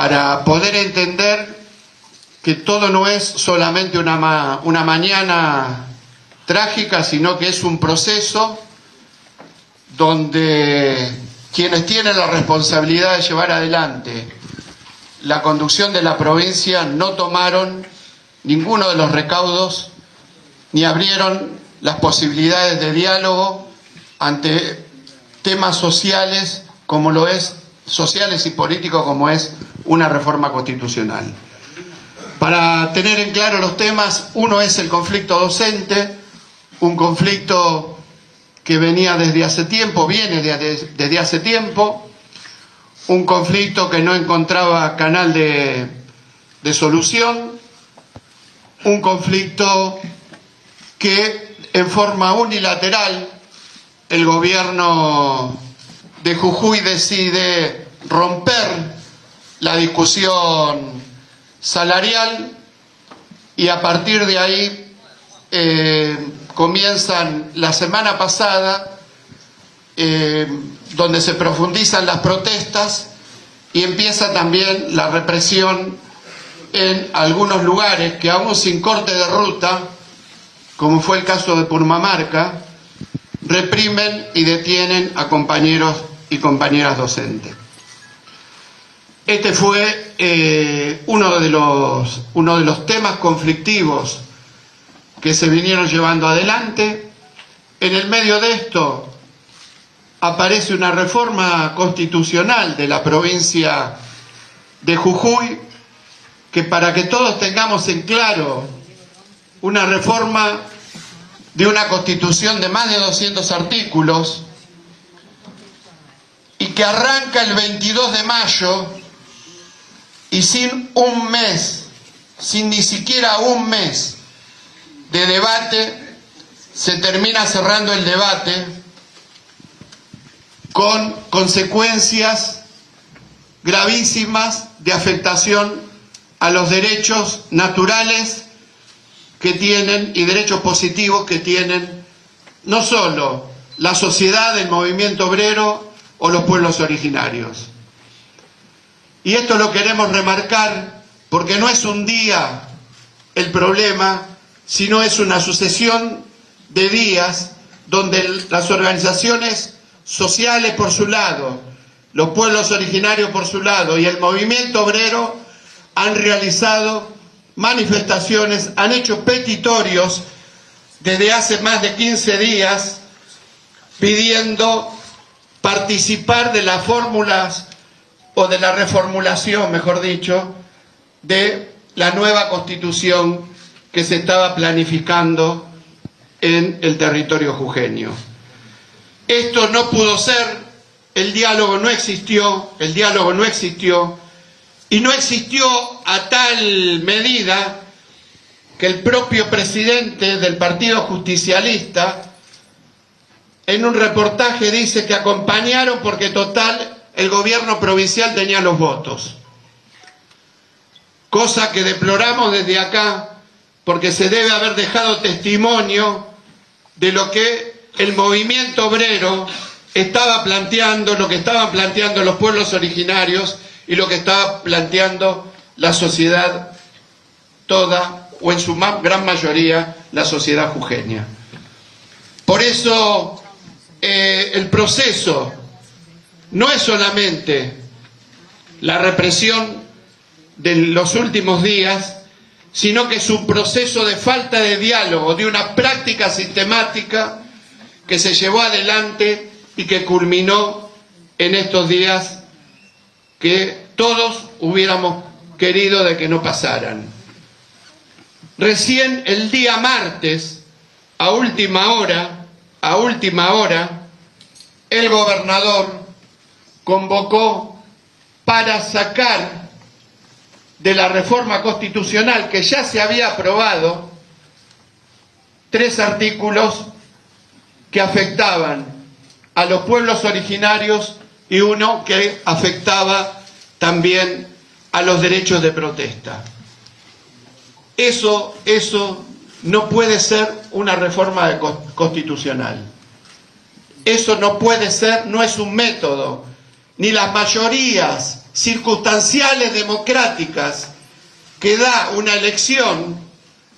para poder entender que todo no es solamente una, una mañana trágica, sino que es un proceso donde quienes tienen la responsabilidad de llevar adelante la conducción de la provincia no tomaron ninguno de los recaudos ni abrieron las posibilidades de diálogo ante temas sociales como lo es sociales y políticos como es una reforma constitucional. Para tener en claro los temas, uno es el conflicto docente, un conflicto que venía desde hace tiempo, viene desde hace tiempo, un conflicto que no encontraba canal de, de solución, un conflicto que en forma unilateral el gobierno de Jujuy decide romper la discusión salarial y a partir de ahí eh, comienzan la semana pasada eh, donde se profundizan las protestas y empieza también la represión en algunos lugares que aún sin corte de ruta, como fue el caso de Purmamarca, reprimen y detienen a compañeros y compañeras docentes. Este fue eh, uno, de los, uno de los temas conflictivos que se vinieron llevando adelante. En el medio de esto aparece una reforma constitucional de la provincia de Jujuy, que para que todos tengamos en claro, una reforma de una constitución de más de 200 artículos, y que arranca el 22 de mayo y sin un mes, sin ni siquiera un mes de debate, se termina cerrando el debate con consecuencias gravísimas de afectación a los derechos naturales que tienen y derechos positivos que tienen no solo la sociedad, el movimiento obrero o los pueblos originarios. Y esto lo queremos remarcar porque no es un día el problema, sino es una sucesión de días donde las organizaciones sociales por su lado, los pueblos originarios por su lado y el movimiento obrero han realizado manifestaciones, han hecho petitorios desde hace más de 15 días pidiendo participar de las fórmulas o de la reformulación, mejor dicho, de la nueva constitución que se estaba planificando en el territorio jujeño. Esto no pudo ser, el diálogo no existió, el diálogo no existió, y no existió a tal medida que el propio presidente del Partido Justicialista en un reportaje dice que acompañaron porque total el gobierno provincial tenía los votos. Cosa que deploramos desde acá porque se debe haber dejado testimonio de lo que el movimiento obrero estaba planteando, lo que estaban planteando los pueblos originarios y lo que estaba planteando la sociedad toda, o en su gran mayoría, la sociedad jujeña. Por eso eh, el proceso no es solamente la represión de los últimos días, sino que es un proceso de falta de diálogo, de una práctica sistemática que se llevó adelante y que culminó en estos días que todos hubiéramos querido de que no pasaran. Recién el día martes, a última hora, a última hora, el gobernador convocó para sacar de la reforma constitucional que ya se había aprobado tres artículos que afectaban a los pueblos originarios y uno que afectaba también a los derechos de protesta. Eso, eso no puede ser una reforma constitucional. Eso no puede ser, no es un método. Ni las mayorías circunstanciales democráticas que da una elección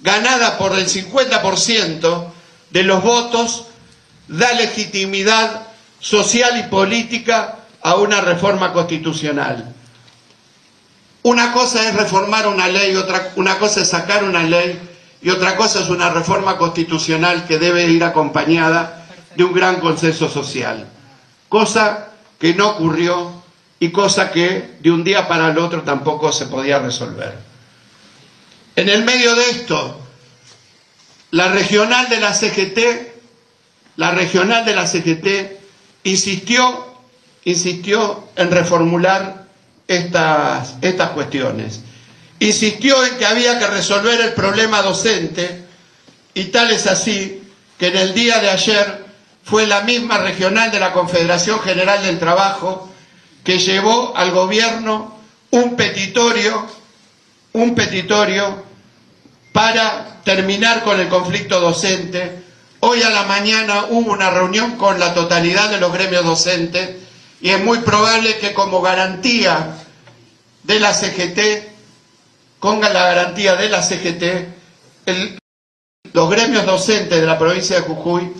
ganada por el 50% de los votos, da legitimidad social y política a una reforma constitucional. Una cosa es reformar una ley, otra, una cosa es sacar una ley y otra cosa es una reforma constitucional que debe ir acompañada de un gran consenso social. Cosa que no ocurrió y cosa que de un día para el otro tampoco se podía resolver. En el medio de esto, la regional de la CGT, la regional de la CGT insistió, insistió en reformular estas, estas cuestiones. Insistió en que había que resolver el problema docente y tal es así que en el día de ayer fue la misma regional de la Confederación General del Trabajo que llevó al gobierno un petitorio, un petitorio para terminar con el conflicto docente. Hoy a la mañana hubo una reunión con la totalidad de los gremios docentes y es muy probable que como garantía de la CGT, con la garantía de la CGT, los gremios docentes de la provincia de Jujuy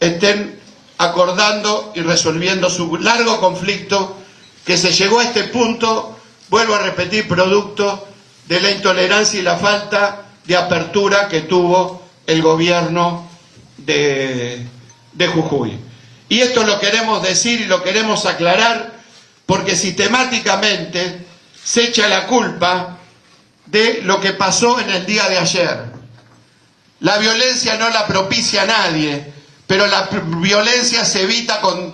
estén acordando y resolviendo su largo conflicto que se llegó a este punto, vuelvo a repetir, producto de la intolerancia y la falta de apertura que tuvo el gobierno de, de Jujuy. Y esto lo queremos decir y lo queremos aclarar porque sistemáticamente se echa la culpa de lo que pasó en el día de ayer. La violencia no la propicia nadie, pero la violencia se evita con,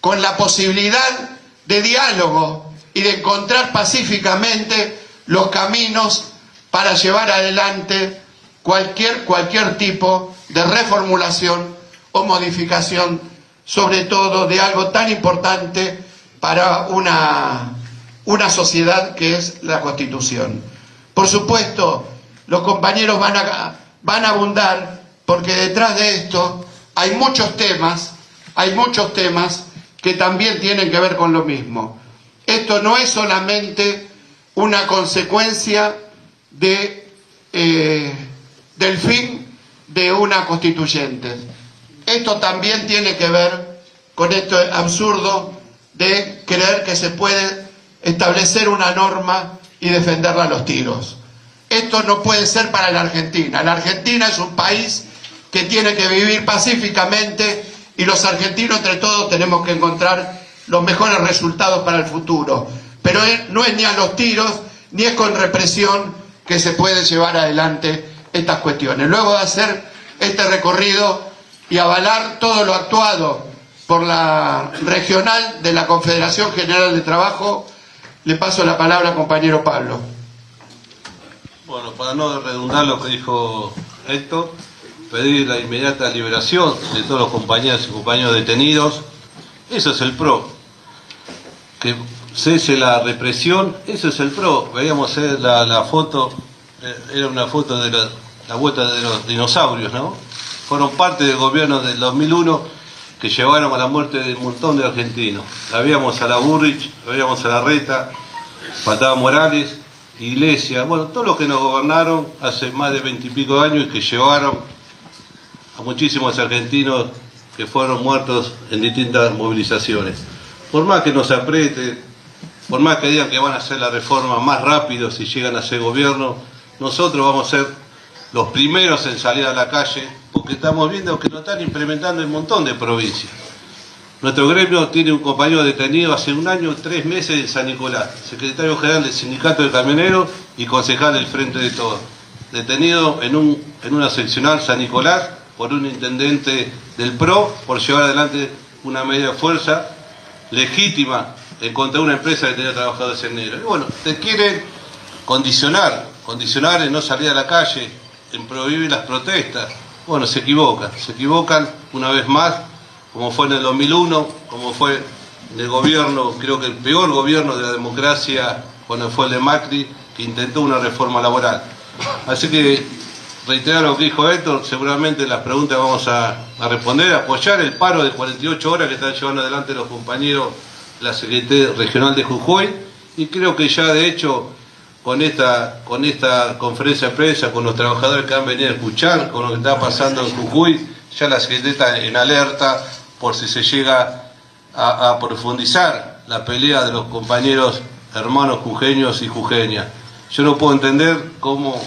con la posibilidad de diálogo y de encontrar pacíficamente los caminos para llevar adelante cualquier, cualquier tipo de reformulación o modificación, sobre todo de algo tan importante para una, una sociedad que es la Constitución. Por supuesto, los compañeros van a, van a abundar porque detrás de esto hay muchos temas, hay muchos temas que también tienen que ver con lo mismo. Esto no es solamente una consecuencia eh, del fin de una constituyente. Esto también tiene que ver con esto absurdo de creer que se puede establecer una norma y defenderla a los tiros. Esto no puede ser para la Argentina. La Argentina es un país que tiene que vivir pacíficamente y los argentinos entre todos tenemos que encontrar los mejores resultados para el futuro. Pero no es ni a los tiros, ni es con represión, que se puede llevar adelante estas cuestiones. Luego de hacer este recorrido y avalar todo lo actuado por la regional de la Confederación General de Trabajo, le paso la palabra al compañero Pablo. Bueno, para no redundar lo que dijo Héctor, pedir la inmediata liberación de todos los compañeros y compañeros detenidos, eso es el PRO. Que cese la represión, eso es el PRO. Veíamos la, la foto, eh, era una foto de la, vuelta de los dinosaurios, ¿no? Fueron parte del gobierno del 2001 que llevaron a la muerte de un montón de argentinos. La veíamos a la Burrich, la veíamos a la Reta, faltaba Morales, Iglesia, bueno, todos los que nos gobernaron hace más de veintipico años y que llevaron a muchísimos argentinos que fueron muertos en distintas movilizaciones. Por más que nos apriete, por más que digan que van a hacer la reforma más rápido si llegan a ser gobierno, nosotros vamos a ser los primeros en salir a la calle porque estamos viendo que lo están implementando en un montón de provincias. Nuestro gremio tiene un compañero detenido hace un año, tres meses en San Nicolás, secretario general del Sindicato de Camioneros y concejal del Frente de Todos. Detenido en, un, en una seccional San Nicolás por un intendente del PRO por llevar adelante una medida de fuerza legítima en contra de una empresa que tenía trabajadores en negro. Y bueno, te quieren condicionar, condicionar en no salir a la calle, en prohibir las protestas. Bueno, se equivocan, se equivocan una vez más, como fue en el 2001, como fue en el gobierno, creo que el peor gobierno de la democracia, cuando fue el de Macri, que intentó una reforma laboral. Así que reiterar lo que dijo Héctor, seguramente las preguntas vamos a, responder, apoyar el paro de 48 horas que están llevando adelante los compañeros de la Secretaría Regional de Jujuy Y creo que ya de hecho con esta, con esta conferencia de prensa, con los trabajadores que han venido a escuchar, con lo que está pasando en Jujuy, ya la Secretaría está en alerta por si se llega a, a, profundizar la pelea de los compañeros hermanos jujeños y jujeñas. Yo no puedo entender cómo,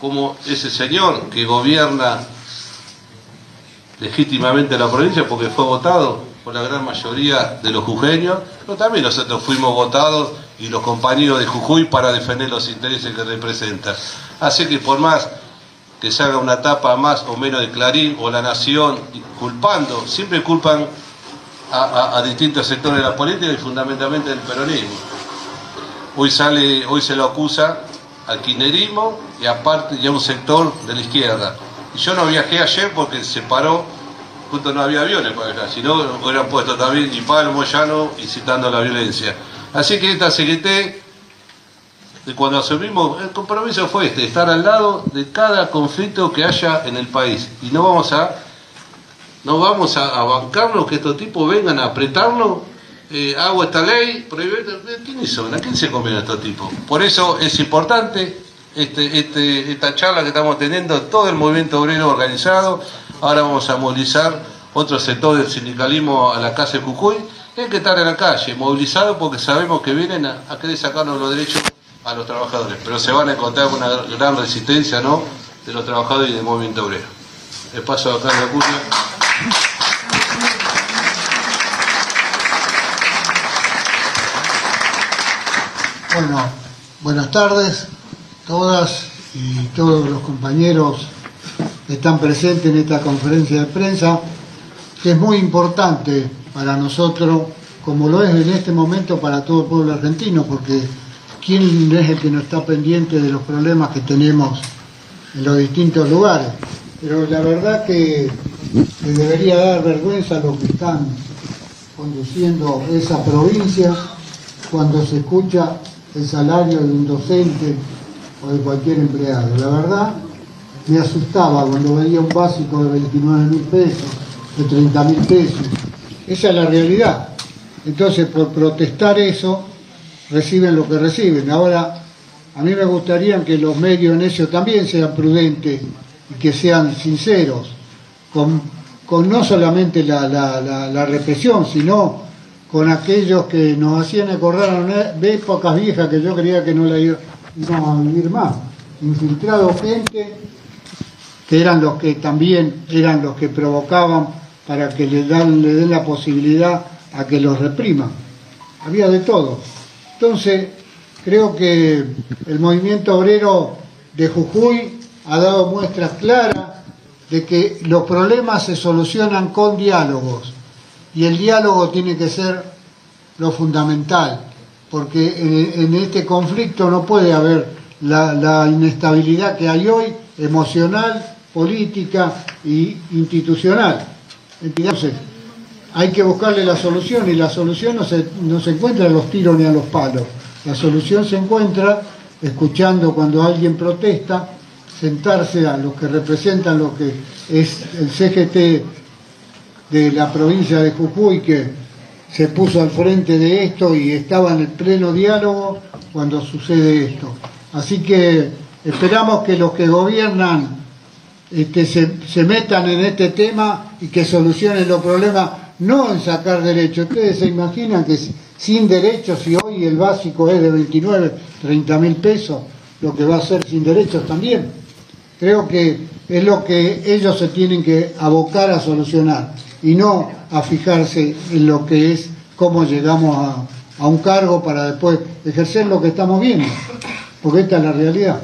cómo ese señor que gobierna legítimamente la provincia, porque fue votado por la gran mayoría de los jujeños, pero también nosotros fuimos votados y los compañeros de Jujuy para defender los intereses que representan. Así que por más que se haga una tapa más o menos de Clarín o La Nación, culpando, siempre culpan a, a distintos sectores de la política y fundamentalmente del peronismo. Hoy, sale, hoy se lo acusa al kirchnerismo y aparte ya un sector de la izquierda. Y yo no viajé ayer porque se paró, justo no había aviones para viajar, si no hubieran puesto también y Palmo, Llano, incitando a la violencia. Así que esta CGT, cuando asumimos, el compromiso fue este, estar al lado de cada conflicto que haya en el país. Y no vamos a, no vamos a, a bancarnos que estos tipos vengan a apretarnos eh, hago esta ley, ¿quiénes son? ¿A quién se conviene estos tipos? Por eso es importante este, este, esta charla que estamos teniendo, todo el movimiento obrero organizado. Ahora vamos a movilizar otro sector del sindicalismo a la de Jujuy. Hay que estar en la calle, movilizado porque sabemos que vienen a, a querer sacarnos los derechos a los trabajadores, pero se van a encontrar con una gran resistencia ¿no? de los trabajadores y del movimiento obrero. El paso acá en la curia. Bueno, buenas tardes todas y todos los compañeros que están presentes en esta conferencia de prensa, que es muy importante para nosotros, como lo es en este momento para todo el pueblo argentino, porque ¿quién es el que no está pendiente de los problemas que tenemos en los distintos lugares? Pero la verdad que le debería dar vergüenza a los que están conduciendo esa provincia cuando se escucha el salario de un docente o de cualquier empleado. La verdad, me asustaba cuando veía un básico de 29 mil pesos, de 30 mil pesos. Esa es la realidad. Entonces, por protestar eso, reciben lo que reciben. Ahora, a mí me gustaría que los medios en eso también sean prudentes y que sean sinceros, con, no solamente la, la, la, la represión, sino con aquellos que nos hacían acordar de épocas viejas que yo creía que no la íbamos a vivir más. Infiltrados gente que eran los que también eran los que provocaban para que le, dan, le den la posibilidad a que los repriman. Había de todo. Entonces, creo que el movimiento obrero de Jujuy ha dado muestras claras de que los problemas se solucionan con diálogos y el diálogo tiene que ser lo fundamental, porque en, en este conflicto no puede haber la, inestabilidad que hay hoy, emocional, política e institucional. Entonces, hay que buscarle la solución y la solución no se, no se encuentra a los tiros ni a los palos. La solución se encuentra escuchando cuando alguien protesta, sentarse a los que representan lo que es el CGT de la provincia de Jujuy que se puso al frente de esto y estaba en el pleno diálogo cuando sucede esto. Así que esperamos que los que gobiernan este, se, se, metan en este tema y que solucionen los problemas, no en sacar derechos. Ustedes se imaginan que sin derechos, si hoy el básico es de 29, 30 mil pesos, lo que va a ser sin derechos también. Creo que es lo que ellos se tienen que abocar a solucionar y no a fijarse en lo que es cómo llegamos a, a un cargo para después ejercer lo que estamos viendo, porque esta es la realidad.